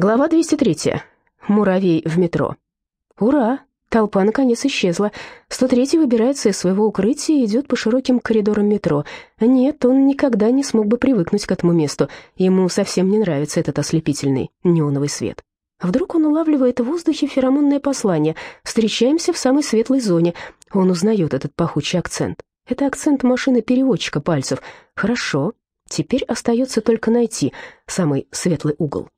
Глава 203. Муравей в метро. Ура! Толпа наконец исчезла. 103 выбирается из своего укрытия и идет по широким коридорам метро. Нет, он никогда не смог бы привыкнуть к этому месту. Ему совсем не нравится этот ослепительный неоновый свет. Вдруг он улавливает в воздухе феромонное послание. Встречаемся в самой светлой зоне. Он узнает этот пахучий акцент. Это акцент машины-переводчика пальцев. Хорошо. Теперь остается только найти самый светлый угол.